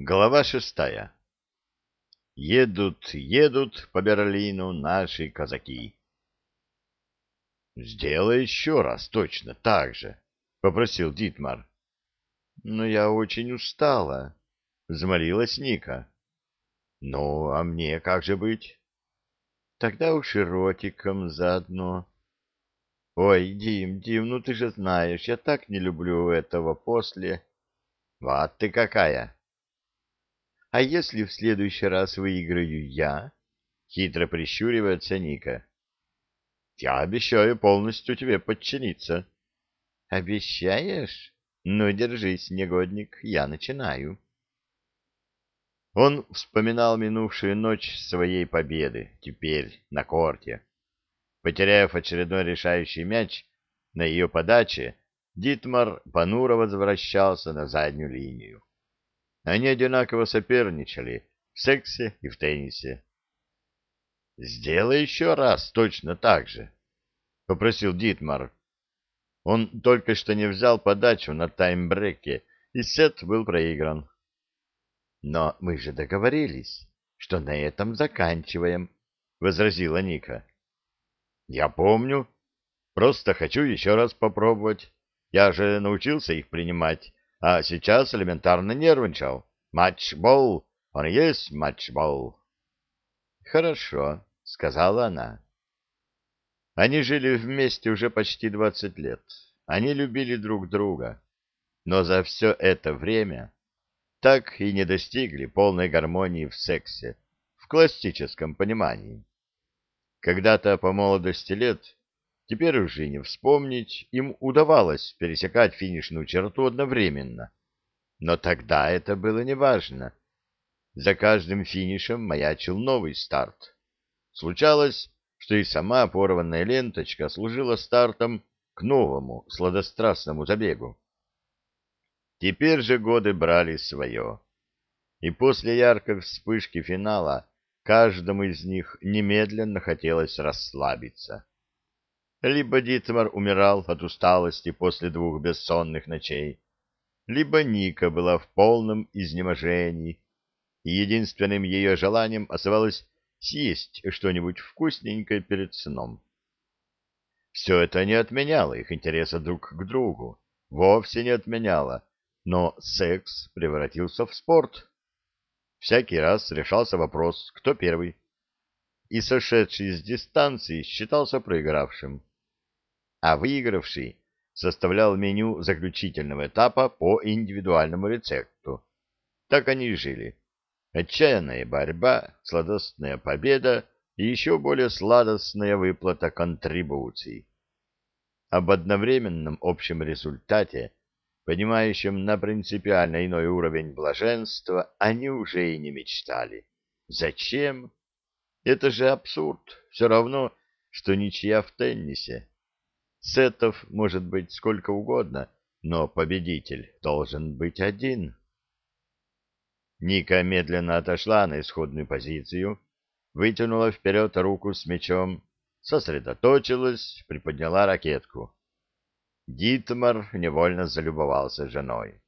Глава шестая. Едут, едут по Берлину наши казаки. «Сделай еще раз точно так же», — попросил Дитмар. «Но я очень устала», — взмолилась Ника. «Ну, а мне как же быть?» «Тогда уж и ротиком заодно». «Ой, Дим, Дим, ну ты же знаешь, я так не люблю этого после...» «Вот ты какая!» А если в следующий раз выиграю я? Хитро прищуривается Ника. Я обещаю полностью тебе подчиниться. Обещаешь? Ну, держись, негодник, я начинаю. Он вспоминал минувшую ночь своей победы, теперь на корте. Потеряв очередной решающий мяч на ее подаче, Дитмар понуро возвращался на заднюю линию. Они одинаково соперничали в сексе и в теннисе. «Сделай еще раз точно так же», — попросил Дитмар. Он только что не взял подачу на таймбреке, и сет был проигран. «Но мы же договорились, что на этом заканчиваем», — возразила Ника. «Я помню. Просто хочу еще раз попробовать. Я же научился их принимать, а сейчас элементарно нервничал. Матчбол, он и есть матчбол. Хорошо, сказала она. Они жили вместе уже почти двадцать лет. Они любили друг друга. Но за все это время так и не достигли полной гармонии в сексе, в классическом понимании. Когда-то по молодости лет Теперь уже не вспомнить, им удавалось пересекать финишную черту одновременно. Но тогда это было неважно. За каждым финишем маячил новый старт. Случалось, что и сама порванная ленточка служила стартом к новому сладострастному забегу. Теперь же годы брали свое. И после яркой вспышки финала каждому из них немедленно хотелось расслабиться. Либо Дитмар умирал от усталости после двух бессонных ночей, либо Ника была в полном изнеможении, и единственным ее желанием оставалось съесть что-нибудь вкусненькое перед сном. Все это не отменяло их интереса друг к другу, вовсе не отменяло, но секс превратился в спорт. Всякий раз решался вопрос, кто первый, и сошедший с дистанции считался проигравшим а выигравший составлял меню заключительного этапа по индивидуальному рецепту. Так они и жили. Отчаянная борьба, сладостная победа и еще более сладостная выплата контрибуций. Об одновременном общем результате, понимающем на принципиально иной уровень блаженства, они уже и не мечтали. Зачем? Это же абсурд, все равно, что ничья в теннисе. Сетов может быть сколько угодно, но победитель должен быть один. Ника медленно отошла на исходную позицию, вытянула вперед руку с мечом, сосредоточилась, приподняла ракетку. Дитмар невольно залюбовался женой.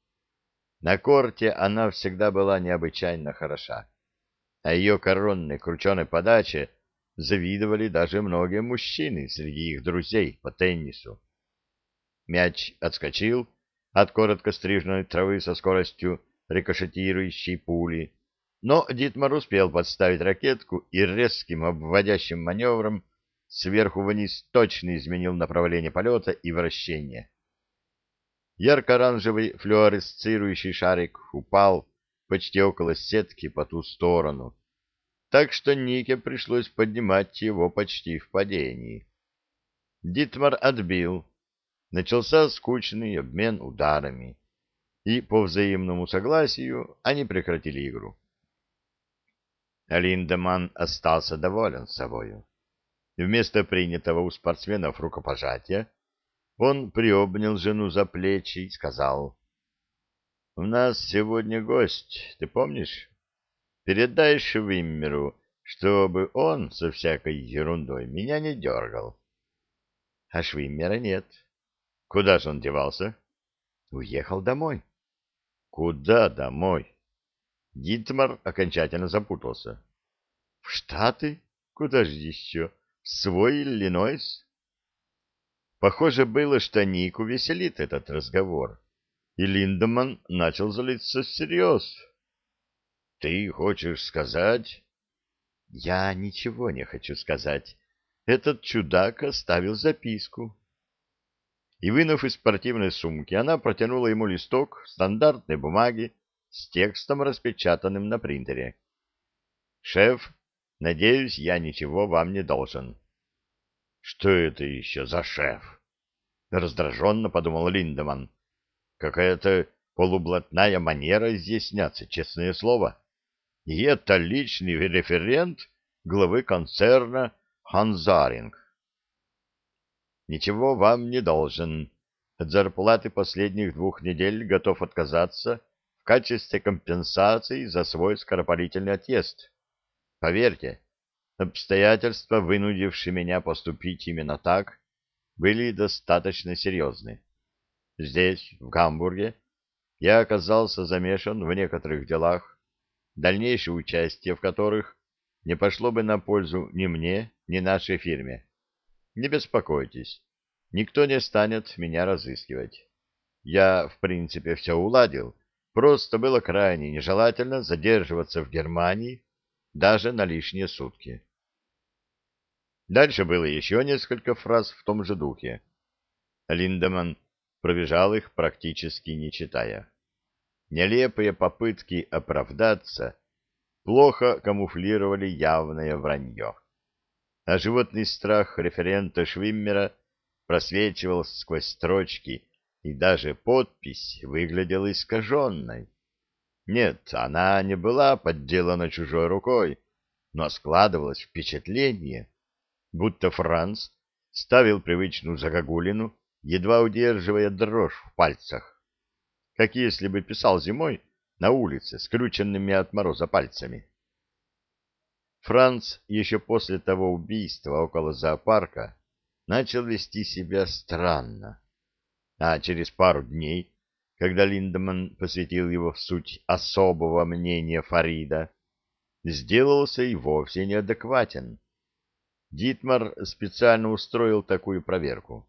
На корте она всегда была необычайно хороша, а ее коронной крученой подаче завидовали даже многие мужчины среди их друзей по теннису. Мяч отскочил от коротко стриженной травы со скоростью рикошетирующей пули, но Дитмар успел подставить ракетку и резким обводящим маневром сверху вниз точно изменил направление полета и вращения. Ярко-оранжевый флуоресцирующий шарик упал почти около сетки по ту сторону, так что Нике пришлось поднимать его почти в падении. Дитмар отбил. Начался скучный обмен ударами, и по взаимному согласию они прекратили игру. Линдеман остался доволен собою. Вместо принятого у спортсменов рукопожатия он приобнял жену за плечи и сказал, «У нас сегодня гость, ты помнишь?» Передай Швиммеру, чтобы он со всякой ерундой меня не дергал. А Швиммера нет. Куда же он девался? Уехал домой. Куда домой? Дитмар окончательно запутался. — В Штаты? Куда же еще? В свой Иллинойс? Похоже было, что Нику веселит этот разговор, и Линдеман начал залиться всерьез. — Ты хочешь сказать... — Я ничего не хочу сказать. Этот чудак оставил записку. И, вынув из спортивной сумки, она протянула ему листок стандартной бумаги с текстом, распечатанным на принтере. «Шеф, надеюсь, я ничего вам не должен». «Что это еще за шеф?» Раздраженно подумал Линдеман. «Какая-то полублатная манера изъясняться, честное слово. И это личный референт главы концерна Ханзаринг. Ничего вам не должен. От зарплаты последних двух недель готов отказаться в качестве компенсации за свой скоропалительный отъезд. Поверьте, обстоятельства, вынудившие меня поступить именно так, были достаточно серьезны. Здесь, в Гамбурге, я оказался замешан в некоторых делах, дальнейшее участие в которых не пошло бы на пользу ни мне, ни нашей фирме. Не беспокойтесь, никто не станет меня разыскивать. Я, в принципе, все уладил, просто было крайне нежелательно задерживаться в Германии даже на лишние сутки. Дальше было еще несколько фраз в том же духе. Линдеман пробежал их, практически не читая. Нелепые попытки оправдаться плохо камуфлировали явное вранье. А животный страх референта Швиммера просвечивал сквозь строчки, и даже подпись выглядела искаженной. Нет, она не была подделана чужой рукой, но складывалось впечатление, будто Франц ставил привычную загогулину, едва удерживая дрожь в пальцах, как если бы писал зимой на улице, скрученными от мороза пальцами. Франц еще после того убийства около зоопарка начал вести себя странно. А через пару дней, когда Линдеман посвятил его в суть особого мнения Фарида, сделался и вовсе неадекватен. Дитмар специально устроил такую проверку.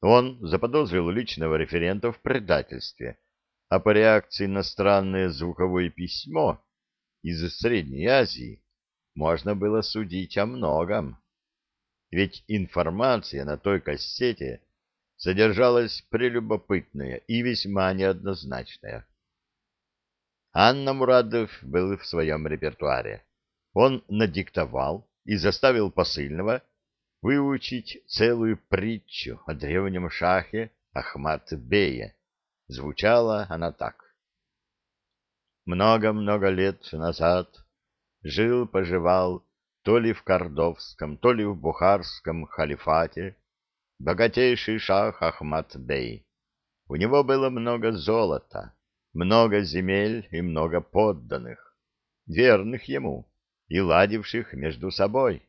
Он заподозрил личного референта в предательстве — а по реакции на странное звуковое письмо из Средней Азии можно было судить о многом. Ведь информация на той кассете содержалась прелюбопытная и весьма неоднозначная. Анна Мурадов был в своем репертуаре. Он надиктовал и заставил посыльного выучить целую притчу о древнем шахе Ахмат-бее, Звучала она так. Много-много лет назад жил-поживал то ли в Кордовском, то ли в Бухарском халифате богатейший шах Ахмат-бей. У него было много золота, много земель и много подданных, верных ему и ладивших между собой.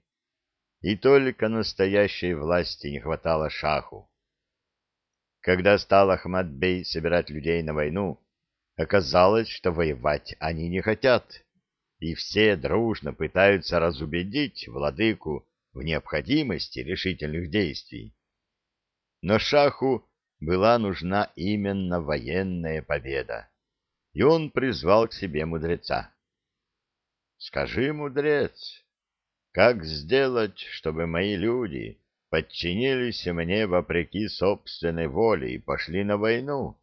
И только настоящей власти не хватало шаху. Когда стал Ахмад-бей собирать людей на войну, оказалось, что воевать они не хотят, и все дружно пытаются разубедить владыку в необходимости решительных действий. Но Шаху была нужна именно военная победа, и он призвал к себе мудреца. «Скажи, мудрец, как сделать, чтобы мои люди подчинились мне вопреки собственной воле и пошли на войну.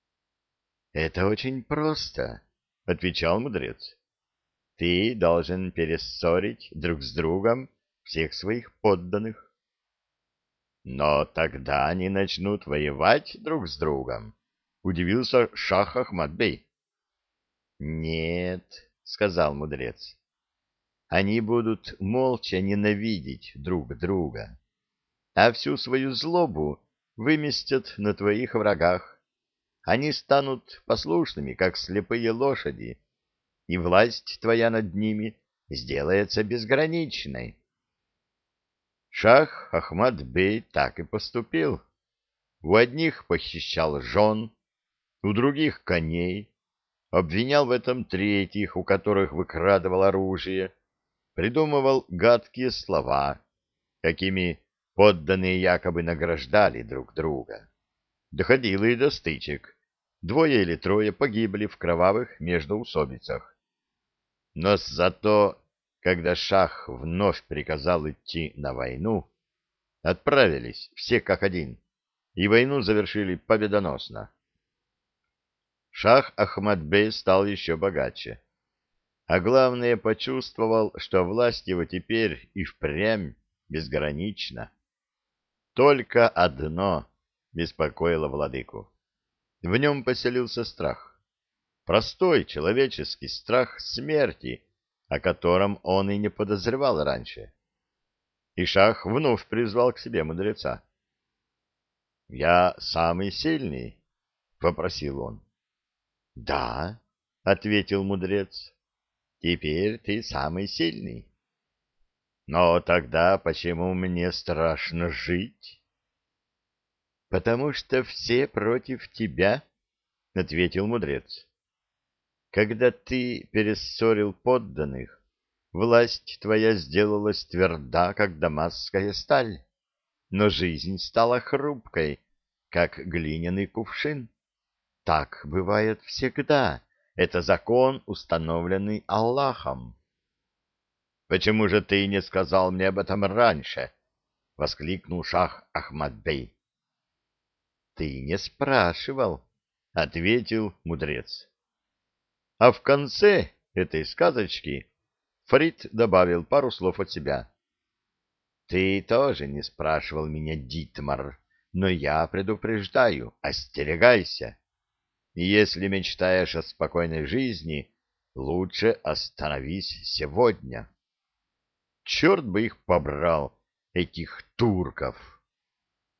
— Это очень просто, — отвечал мудрец. — Ты должен перессорить друг с другом всех своих подданных. — Но тогда они начнут воевать друг с другом, — удивился Шах Ахмадбей. — Нет, — сказал мудрец, они будут молча ненавидеть друг друга, а всю свою злобу выместят на твоих врагах. Они станут послушными, как слепые лошади, и власть твоя над ними сделается безграничной. Шах Ахмад-бей так и поступил. У одних похищал жен, у других — коней, обвинял в этом третьих, у которых выкрадывал оружие, придумывал гадкие слова, какими подданные якобы награждали друг друга. Доходило и до стычек. Двое или трое погибли в кровавых междоусобицах. Но зато, когда шах вновь приказал идти на войну, отправились все как один, и войну завершили победоносно. Шах Ахмадбей стал еще богаче. А главное, почувствовал, что власть его теперь и впрямь безгранична. Только одно беспокоило владыку. В нем поселился страх. Простой человеческий страх смерти, о котором он и не подозревал раньше. И Шах вновь призвал к себе мудреца. — Я самый сильный? — попросил он. — Да, — ответил мудрец, — теперь ты самый сильный. — Но тогда почему мне страшно жить? — Потому что все против тебя, — ответил мудрец. — Когда ты перессорил подданных, власть твоя сделалась тверда, как дамасская сталь, но жизнь стала хрупкой, как глиняный кувшин. Так бывает всегда. Это закон, установленный Аллахом. «Почему же ты не сказал мне об этом раньше?» — воскликнул шах Ахмад-бей. «Ты не спрашивал», — ответил мудрец. А в конце этой сказочки Фрид добавил пару слов от себя. «Ты тоже не спрашивал меня, Дитмар, но я предупреждаю, остерегайся. Если мечтаешь о спокойной жизни, лучше остановись сегодня. Черт бы их побрал, этих турков!